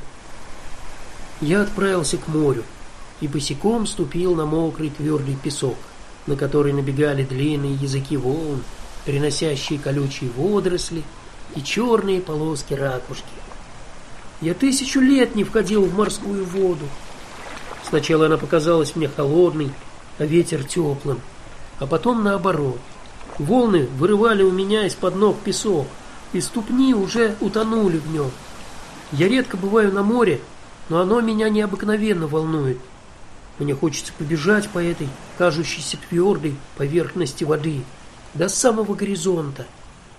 [SPEAKER 1] Я отправился к морю и босиком ступил на мокрый твердый песок, на который набегали длинные языки волн, приносящие колючие водоросли и черные полоски ракушки. Я тысячу лет не входил в морскую воду. Сначала она показалась мне холодной, а ветер теплым, а потом наоборот. Волны вырывали у меня из-под ног песок, и ступни уже утонули в нем. Я редко бываю на море, но оно меня необыкновенно волнует. Мне хочется побежать по этой кажущейся твердой поверхности воды до самого горизонта,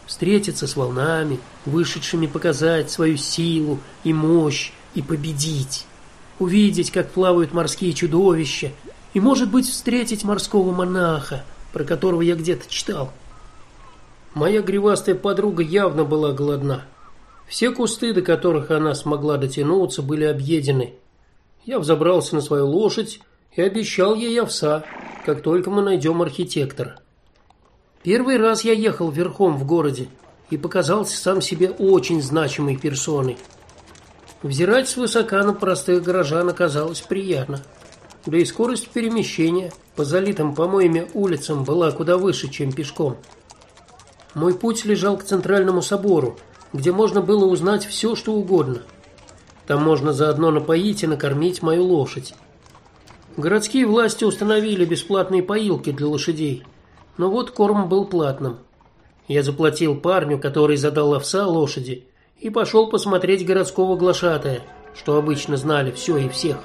[SPEAKER 1] встретиться с волнами, вышедшими показать свою силу и мощь и победить. Увидеть, как плавают морские чудовища, и, может быть, встретить морского монаха, про которого я где-то читал. Моя гривастая подруга явно была голодна. Все кусты, до которых она смогла дотянуться, были объедены. Я взобрался на свою лошадь и обещал ей овса, как только мы найдем архитектора. Первый раз я ехал верхом в городе и показался сам себе очень значимой персоной. Взирать с высока на простых горожан оказалось приятно. Да и скорость перемещения по залитым помоями улицам была куда выше, чем пешком. Мой путь лежал к центральному собору, где можно было узнать все, что угодно. Там можно заодно напоить и накормить мою лошадь. Городские власти установили бесплатные поилки для лошадей, но вот корм был платным. Я заплатил парню, который задал овса лошади, и пошел посмотреть городского глашатая, что обычно знали все и всех.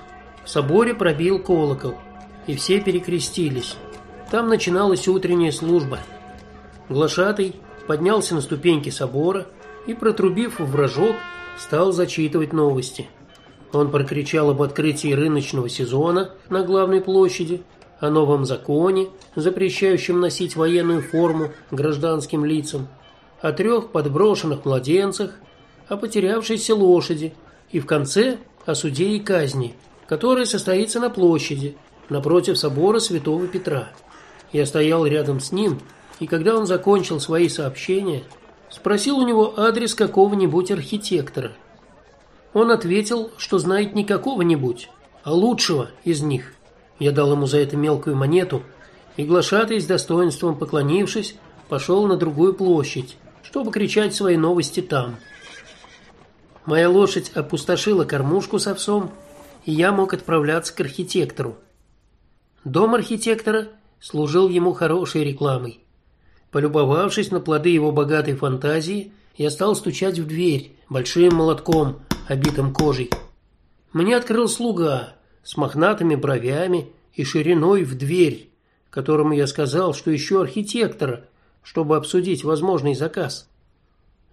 [SPEAKER 1] В соборе пробил колокол, и все перекрестились. Там начиналась утренняя служба. Глашатый поднялся на ступеньки собора и, протрубив в рожок, стал зачитывать новости. Он прокричал об открытии рыночного сезона на главной площади, о новом законе, запрещающем носить военную форму гражданским лицам, о трех подброшенных младенцах, о потерявшейся лошади и в конце о суде и казни, которая состоится на площади напротив собора Святого Петра. Я стоял рядом с ним, и когда он закончил свои сообщения, спросил у него адрес какого-нибудь архитектора. Он ответил, что знает не какого-нибудь, а лучшего из них. Я дал ему за это мелкую монету, и глашатый с достоинством поклонившись, пошел на другую площадь, чтобы кричать свои новости там. Моя лошадь опустошила кормушку с овсом, и я мог отправляться к архитектору. Дом архитектора служил ему хорошей рекламой. Полюбовавшись на плоды его богатой фантазии, я стал стучать в дверь большим молотком, обитым кожей. Мне открыл слуга с мохнатыми бровями и шириной в дверь, которому я сказал, что ищу архитектора, чтобы обсудить возможный заказ.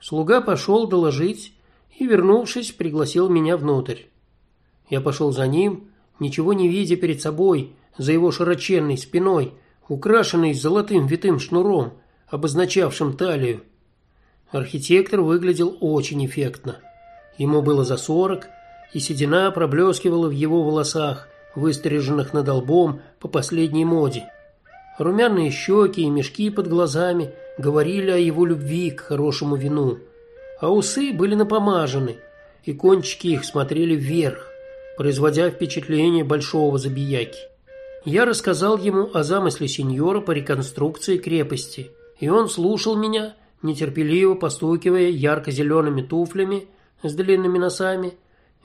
[SPEAKER 1] Слуга пошел доложить и, вернувшись, пригласил меня внутрь. Я пошел за ним, ничего не видя перед собой, за его широченной спиной, украшенной золотым витым шнуром, обозначавшим талию. Архитектор выглядел очень эффектно. Ему было за сорок, и седина проблескивала в его волосах, выстриженных над лбом по последней моде. Румяные щеки и мешки под глазами говорили о его любви к хорошему вину, а усы были напомажены, и кончики их смотрели вверх, производя впечатление большого забияки. Я рассказал ему о замысле сеньора по реконструкции крепости, и он слушал меня, нетерпеливо постукивая ярко зелеными туфлями с длинными носами,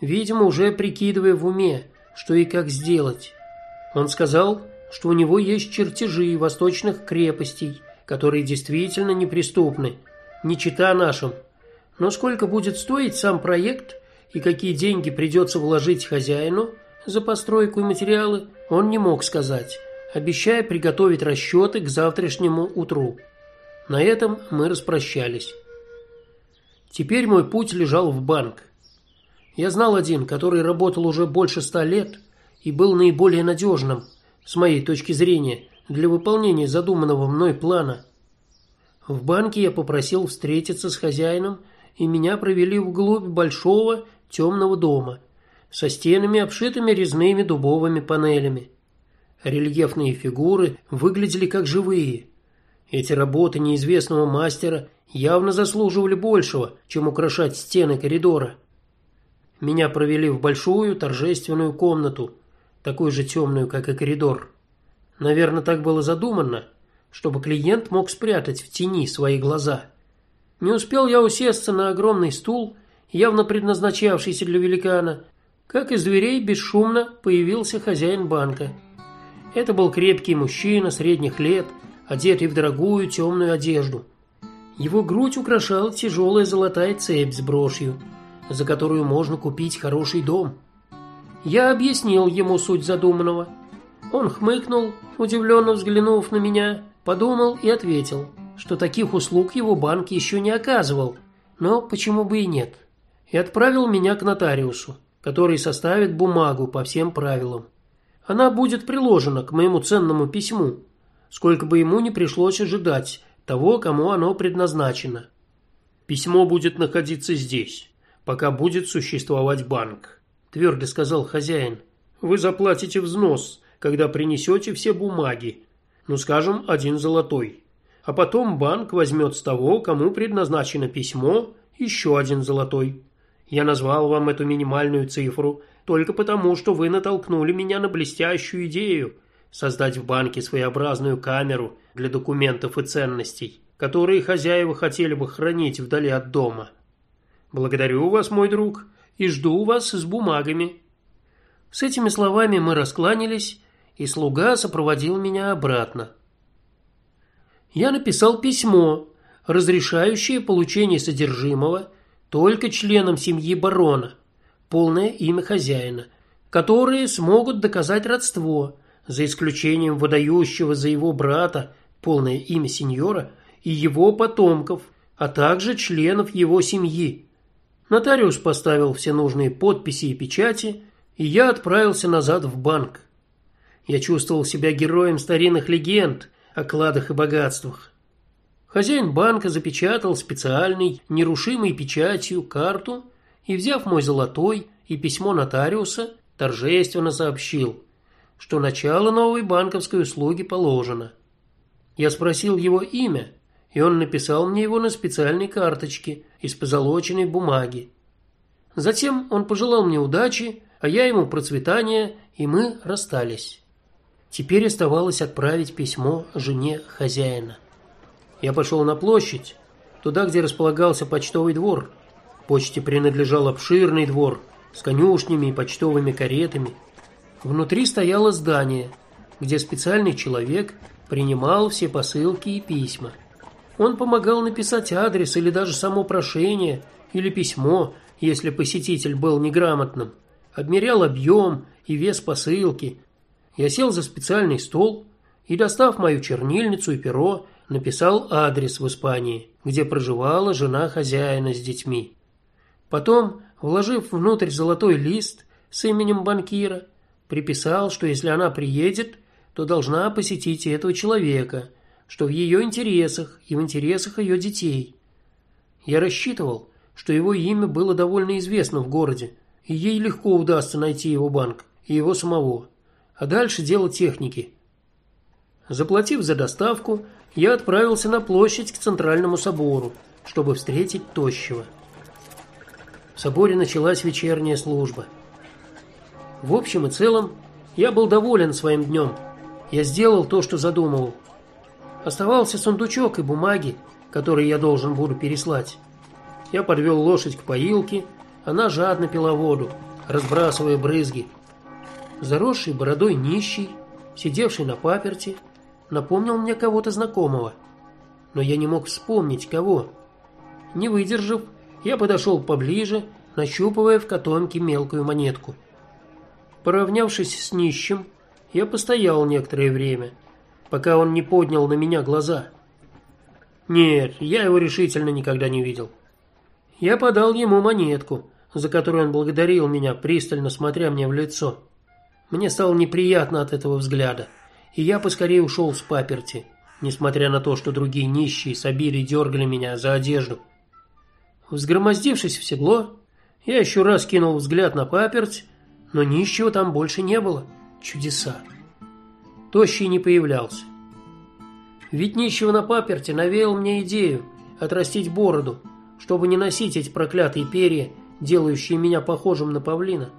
[SPEAKER 1] видимо, уже прикидывая в уме, что и как сделать. Он сказал, что у него есть чертежи восточных крепостей, которые действительно неприступны, не чита нашим. Но сколько будет стоить сам проект и какие деньги придется вложить хозяину – за постройку и материалы он не мог сказать, обещая приготовить расчеты к завтрашнему утру. На этом мы распрощались. Теперь мой путь лежал в банк. Я знал один, который работал уже больше ста лет и был наиболее надежным, с моей точки зрения, для выполнения задуманного мной плана. В банке я попросил встретиться с хозяином, и меня провели вглубь большого темного дома, со стенами, обшитыми резными дубовыми панелями. Рельефные фигуры выглядели как живые. Эти работы неизвестного мастера явно заслуживали большего, чем украшать стены коридора. Меня провели в большую торжественную комнату, такую же темную, как и коридор. Наверное, так было задумано, чтобы клиент мог спрятать в тени свои глаза. Не успел я усесться на огромный стул, явно предназначавшийся для великана, как из дверей бесшумно появился хозяин банка. Это был крепкий мужчина средних лет, одетый в дорогую темную одежду. Его грудь украшала тяжелая золотая цепь с брошью, за которую можно купить хороший дом. Я объяснил ему суть задуманного. Он хмыкнул, удивленно взглянув на меня, подумал и ответил: что таких услуг его банк еще не оказывал, но почему бы и нет. И отправил меня к нотариусу, который составит бумагу по всем правилам. Она будет приложена к моему ценному письму, сколько бы ему не пришлось ожидать того, кому оно предназначено. Письмо будет находиться здесь, пока будет существовать банк, твердо сказал хозяин. Вы заплатите взнос, когда принесете все бумаги. Ну, скажем, один золотой. А потом банк возьмет с того, кому предназначено письмо, еще один золотой. Я назвал вам эту минимальную цифру только потому, что вы натолкнули меня на блестящую идею создать в банке своеобразную камеру для документов и ценностей, которые хозяева хотели бы хранить вдали от дома. Благодарю вас, мой друг, и жду вас с бумагами. С этими словами мы раскланялись, и слуга сопроводил меня обратно. Я написал письмо, разрешающее получение содержимого только членам семьи барона, полное имя хозяина, которые смогут доказать родство, за исключением выдающего за его брата полное имя сеньора и его потомков, а также членов его семьи. Нотариус поставил все нужные подписи и печати, и я отправился назад в банк. Я чувствовал себя героем старинных легенд о кладах и богатствах. Хозяин банка запечатал специальной, нерушимой печатью карту и, взяв мой золотой и письмо нотариуса, торжественно сообщил, что начало новой банковской услуги положено. Я спросил его имя, и он написал мне его на специальной карточке из позолоченной бумаги. Затем он пожелал мне удачи, а я ему процветания, и мы расстались. Теперь оставалось отправить письмо жене хозяина. Я пошел на площадь, туда, где располагался почтовый двор. Почте принадлежал обширный двор с конюшнями и почтовыми каретами. Внутри стояло здание, где специальный человек принимал все посылки и письма. Он помогал написать адрес или даже само прошение или письмо, если посетитель был неграмотным. Обмерял объем и вес посылки, я сел за специальный стол и, достав мою чернильницу и перо, написал адрес в Испании, где проживала жена хозяина с детьми. Потом, вложив внутрь золотой лист с именем банкира, приписал, что если она приедет, то должна посетить этого человека, что в ее интересах и в интересах ее детей. Я рассчитывал, что его имя было довольно известно в городе, и ей легко удастся найти его банк и его самого а дальше дело техники. Заплатив за доставку, я отправился на площадь к центральному собору, чтобы встретить тощего. В соборе началась вечерняя служба. В общем и целом, я был доволен своим днем. Я сделал то, что задумывал. Оставался сундучок и бумаги, которые я должен буду переслать. Я подвел лошадь к поилке, она жадно пила воду, разбрасывая брызги. Заросший бородой нищий, сидевший на паперти, напомнил мне кого-то знакомого, но я не мог вспомнить кого. Не выдержав, я подошел поближе, нащупывая в котомке мелкую монетку. Поравнявшись с нищим, я постоял некоторое время, пока он не поднял на меня глаза. Нет, я его решительно никогда не видел. Я подал ему монетку, за которую он благодарил меня, пристально смотря мне в лицо. Мне стало неприятно от этого взгляда, и я поскорее ушел с паперти, несмотря на то, что другие нищие собили и дергали меня за одежду. Взгромоздившись в седло, я еще раз кинул взгляд на паперть, но нищего там больше не было. Чудеса. Тощий не появлялся. Ведь нищего на паперте навеял мне идею отрастить бороду, чтобы не носить эти проклятые перья, делающие меня похожим на павлина.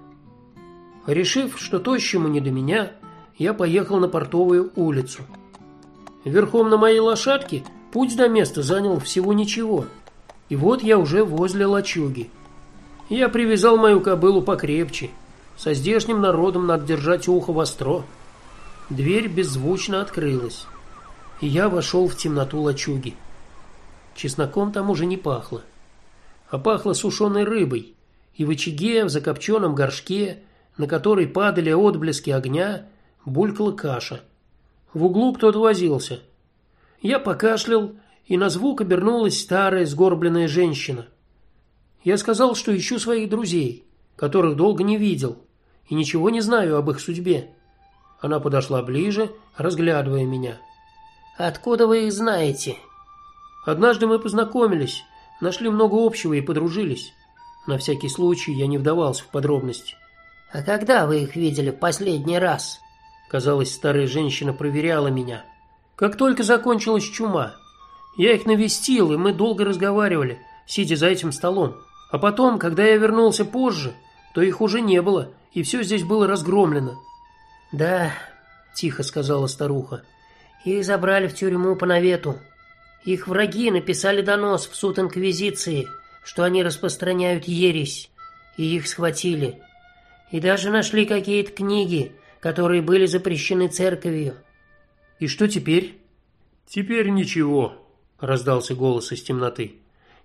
[SPEAKER 1] Решив, что тощему не до меня, я поехал на портовую улицу. Верхом на моей лошадке путь до места занял всего ничего. И вот я уже возле лачуги. Я привязал мою кобылу покрепче. Со здешним народом надо держать ухо востро. Дверь беззвучно открылась, и я вошел в темноту лачуги. Чесноком там уже не пахло, а пахло сушеной рыбой. И в очаге, в закопченном горшке на который падали отблески огня, булькала каша. В углу кто-то возился. Я покашлял и на звук обернулась старая сгорбленная женщина. Я сказал, что ищу своих друзей, которых долго не видел, и ничего не знаю об их судьбе. Она подошла ближе, разглядывая меня.
[SPEAKER 2] Откуда вы их знаете?
[SPEAKER 1] Однажды мы познакомились, нашли много общего и подружились. На всякий случай я не вдавался в подробности.
[SPEAKER 2] А когда вы их видели в последний раз?
[SPEAKER 1] Казалось, старая женщина проверяла меня. Как только закончилась чума, я их навестил, и мы долго разговаривали, сидя за этим столом. А потом, когда я вернулся позже, то их уже не было, и все здесь было разгромлено.
[SPEAKER 2] Да, тихо сказала старуха. Их забрали в тюрьму по навету. Их враги написали донос в суд инквизиции, что они распространяют ересь, и их схватили. И даже нашли какие-то книги, которые были запрещены церковью.
[SPEAKER 1] И что теперь? Теперь ничего, раздался голос из темноты.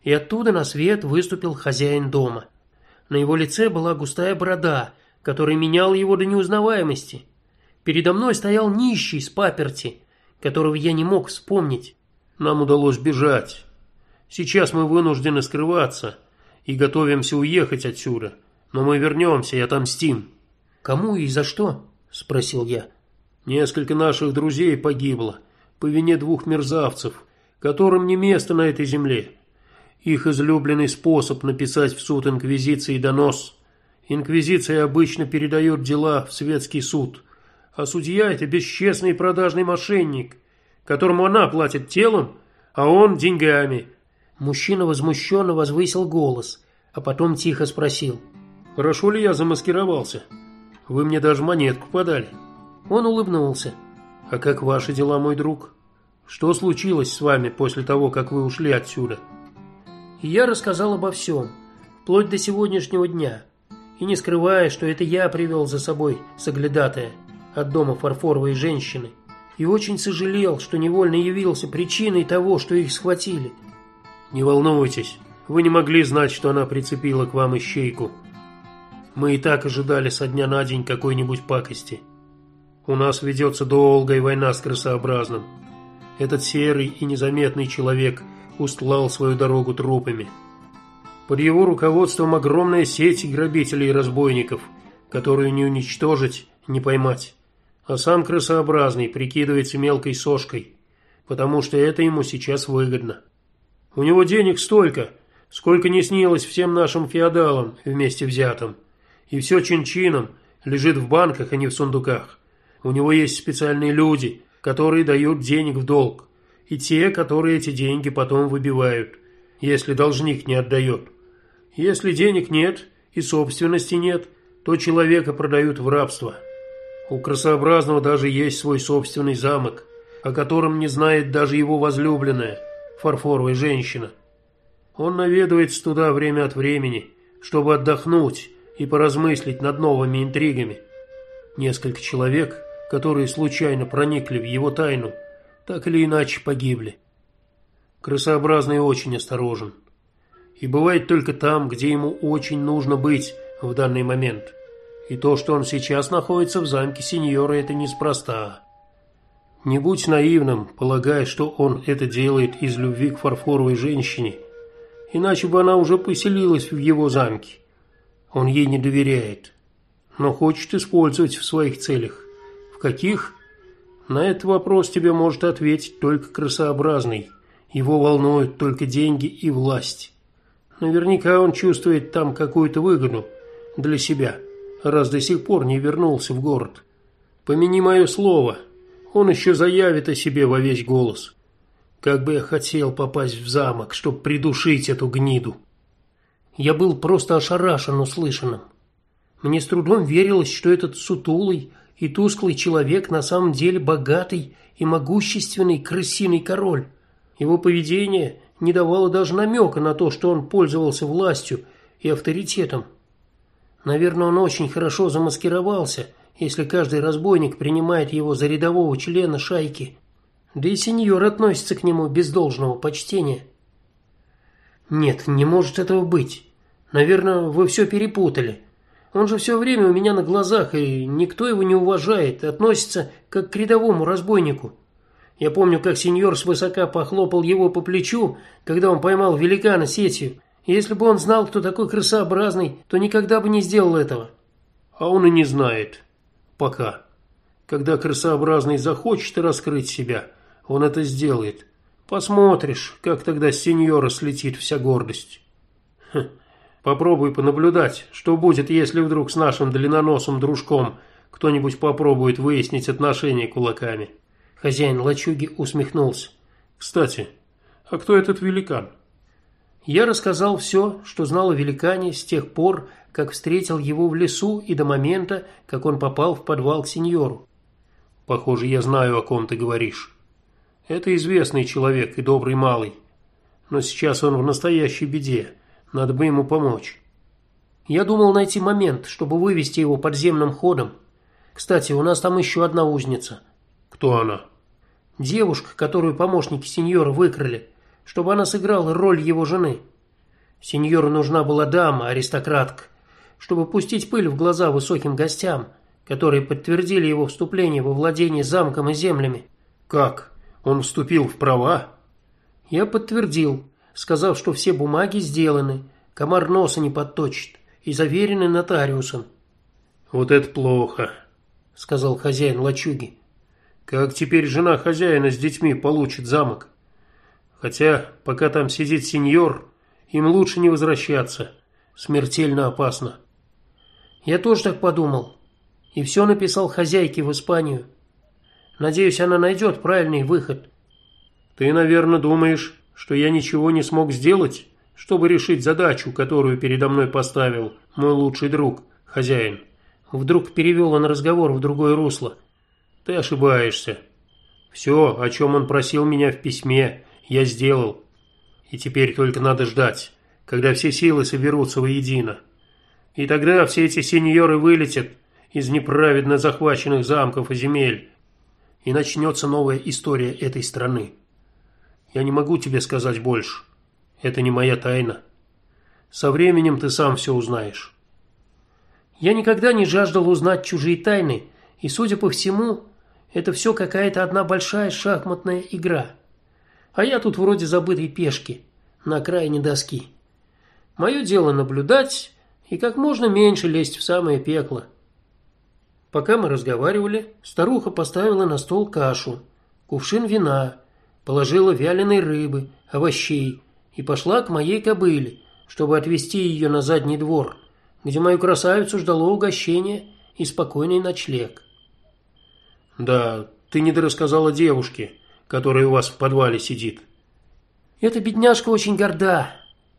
[SPEAKER 1] И оттуда на свет выступил хозяин дома. На его лице была густая борода, которая меняла его до неузнаваемости. Передо мной стоял нищий с паперти, которого я не мог вспомнить. Нам удалось бежать. Сейчас мы вынуждены скрываться и готовимся уехать отсюда. Но мы вернемся и отомстим. Кому и за что? Спросил я. Несколько наших друзей погибло по вине двух мерзавцев, которым не место на этой земле. Их излюбленный способ написать в суд инквизиции донос. Инквизиция обычно передает дела в светский суд, а судья это бесчестный и продажный мошенник, которому она платит телом, а он деньгами. Мужчина возмущенно возвысил голос, а потом тихо спросил: Хорошо ли я замаскировался? Вы мне даже монетку подали. Он улыбнулся. А как ваши дела, мой друг? Что случилось с вами после того, как вы ушли отсюда? И я рассказал обо всем, вплоть до сегодняшнего дня, и не скрывая, что это я привел за собой соглядатая от дома фарфоровой женщины, и очень сожалел, что невольно явился причиной того, что их схватили. Не волнуйтесь, вы не могли знать, что она прицепила к вам ищейку. Мы и так ожидали со дня на день какой-нибудь пакости. У нас ведется долгая война с крысообразным. Этот серый и незаметный человек устлал свою дорогу трупами. Под его руководством огромная сеть грабителей и разбойников, которую не уничтожить, не поймать. А сам крысообразный прикидывается мелкой сошкой, потому что это ему сейчас выгодно. У него денег столько, сколько не снилось всем нашим феодалам вместе взятым и все чин-чином лежит в банках, а не в сундуках. У него есть специальные люди, которые дают денег в долг, и те, которые эти деньги потом выбивают, если должник не отдает. Если денег нет и собственности нет, то человека продают в рабство. У красообразного даже есть свой собственный замок, о котором не знает даже его возлюбленная, фарфоровая женщина. Он наведывается туда время от времени, чтобы отдохнуть и поразмыслить над новыми интригами. Несколько человек, которые случайно проникли в его тайну, так или иначе погибли. Крысообразный очень осторожен. И бывает только там, где ему очень нужно быть в данный момент. И то, что он сейчас находится в замке сеньора, это неспроста. Не будь наивным, полагая, что он это делает из любви к фарфоровой женщине, иначе бы она уже поселилась в его замке. Он ей не доверяет, но хочет использовать в своих целях. В каких? На этот вопрос тебе может ответить только красообразный. Его волнуют только деньги и власть. Наверняка он чувствует там какую-то выгоду для себя, раз до сих пор не вернулся в город. Помяни мое слово, он еще заявит о себе во весь голос. Как бы я хотел попасть в замок, чтобы придушить эту гниду. Я был просто ошарашен услышанным. Мне с трудом верилось, что этот сутулый и тусклый человек на самом деле богатый и могущественный крысиный король. Его поведение не давало даже намека на то, что он пользовался властью и авторитетом. Наверное, он очень хорошо замаскировался, если каждый разбойник принимает его за рядового члена шайки. Да и сеньор относится к нему без должного почтения. Нет, не может этого быть. Наверное, вы все перепутали. Он же все время у меня на глазах, и никто его не уважает, относится как к рядовому разбойнику. Я помню, как сеньор свысока похлопал его по плечу, когда он поймал великана сетью. если бы он знал, кто такой крысообразный, то никогда бы не сделал этого. А он и не знает. Пока. Когда крысообразный захочет раскрыть себя, он это сделает. Посмотришь, как тогда с сеньора слетит вся гордость. Хм. Попробуй понаблюдать, что будет, если вдруг с нашим длинноносым дружком кто-нибудь попробует выяснить отношения кулаками.
[SPEAKER 2] Хозяин лачуги усмехнулся.
[SPEAKER 1] Кстати, а кто этот великан?
[SPEAKER 2] Я рассказал все, что знал о великане с тех пор, как встретил его в лесу и до момента, как он попал в подвал к сеньору.
[SPEAKER 1] Похоже, я знаю, о ком ты говоришь. Это известный человек и добрый малый. Но сейчас он в настоящей беде. Надо бы ему помочь.
[SPEAKER 2] Я думал найти момент, чтобы вывести его подземным ходом. Кстати, у нас там еще одна узница.
[SPEAKER 1] Кто она?
[SPEAKER 2] Девушка, которую помощники сеньора выкрали, чтобы она сыграла роль его жены. Сеньору нужна была дама, аристократка, чтобы пустить пыль в глаза высоким гостям, которые подтвердили его вступление во владение замком и землями.
[SPEAKER 1] Как? Он вступил в права?
[SPEAKER 2] Я подтвердил, сказав, что все бумаги сделаны, комар носа не подточит и заверены нотариусом.
[SPEAKER 1] Вот это плохо, сказал хозяин лачуги. Как теперь жена хозяина с детьми получит замок? Хотя, пока там сидит сеньор, им лучше не возвращаться. Смертельно опасно.
[SPEAKER 2] Я тоже так подумал. И все написал хозяйке в Испанию. Надеюсь, она найдет правильный выход.
[SPEAKER 1] Ты, наверное, думаешь, что я ничего не смог сделать, чтобы решить задачу, которую передо мной поставил мой лучший друг, хозяин.
[SPEAKER 2] Вдруг перевел он разговор в другое русло.
[SPEAKER 1] Ты ошибаешься. Все, о чем он просил меня в письме, я сделал. И теперь только надо ждать, когда все силы соберутся воедино. И тогда все эти сеньоры вылетят из неправедно захваченных замков и земель, и начнется новая история этой страны. Я не могу тебе сказать больше. Это не моя тайна. Со временем ты сам все узнаешь.
[SPEAKER 2] Я никогда не жаждал узнать чужие тайны, и, судя по всему, это все какая-то одна большая шахматная игра. А я тут вроде забытой пешки на окраине доски. Мое дело наблюдать и как можно меньше лезть в самое пекло. Пока мы разговаривали, старуха поставила на стол кашу, кувшин вина положила вяленой рыбы, овощей и пошла к моей кобыле, чтобы отвезти ее на задний двор, где мою красавицу ждало угощение и спокойный ночлег.
[SPEAKER 1] Да, ты не дорассказала девушке, которая у вас в подвале сидит.
[SPEAKER 2] Эта бедняжка очень горда.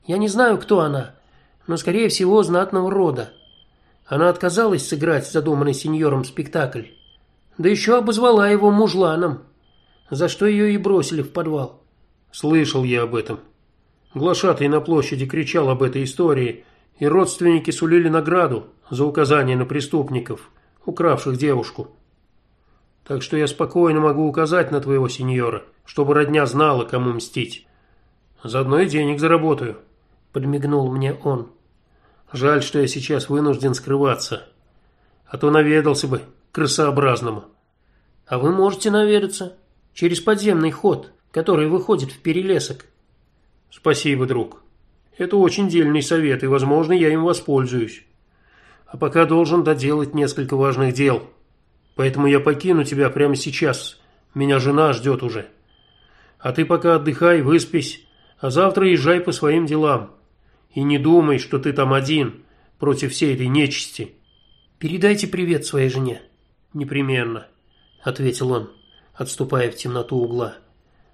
[SPEAKER 2] Я не знаю, кто она, но скорее всего знатного рода. Она отказалась сыграть задуманный сеньором спектакль. Да еще обозвала его мужланом за что ее и бросили в подвал.
[SPEAKER 1] Слышал я об этом. Глашатый на площади кричал об этой истории, и родственники сулили награду за указание на преступников, укравших девушку. Так что я спокойно могу указать на твоего сеньора, чтобы родня знала, кому мстить. Заодно и денег заработаю, подмигнул мне он. Жаль, что я сейчас вынужден скрываться, а то наведался бы крысообразному.
[SPEAKER 2] А вы можете наведаться, через подземный ход, который выходит в перелесок.
[SPEAKER 1] Спасибо, друг. Это очень дельный совет, и, возможно, я им воспользуюсь. А пока должен доделать несколько важных дел. Поэтому я покину тебя прямо сейчас. Меня жена ждет уже. А ты пока отдыхай, выспись, а завтра езжай по своим делам. И не думай, что ты там один против всей этой нечисти.
[SPEAKER 2] Передайте привет своей жене.
[SPEAKER 1] Непременно,
[SPEAKER 2] ответил он отступая в темноту угла.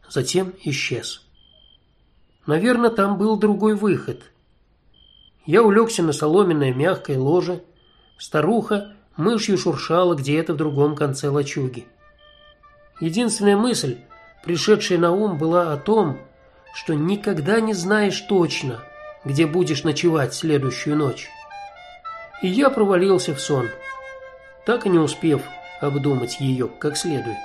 [SPEAKER 2] Затем исчез. Наверное, там был другой выход. Я улегся на соломенное мягкое ложе. Старуха мышью шуршала где-то в другом конце лачуги. Единственная мысль, пришедшая на ум, была о том, что никогда не знаешь точно, где будешь ночевать следующую ночь. И я провалился в сон, так и не успев обдумать ее как следует.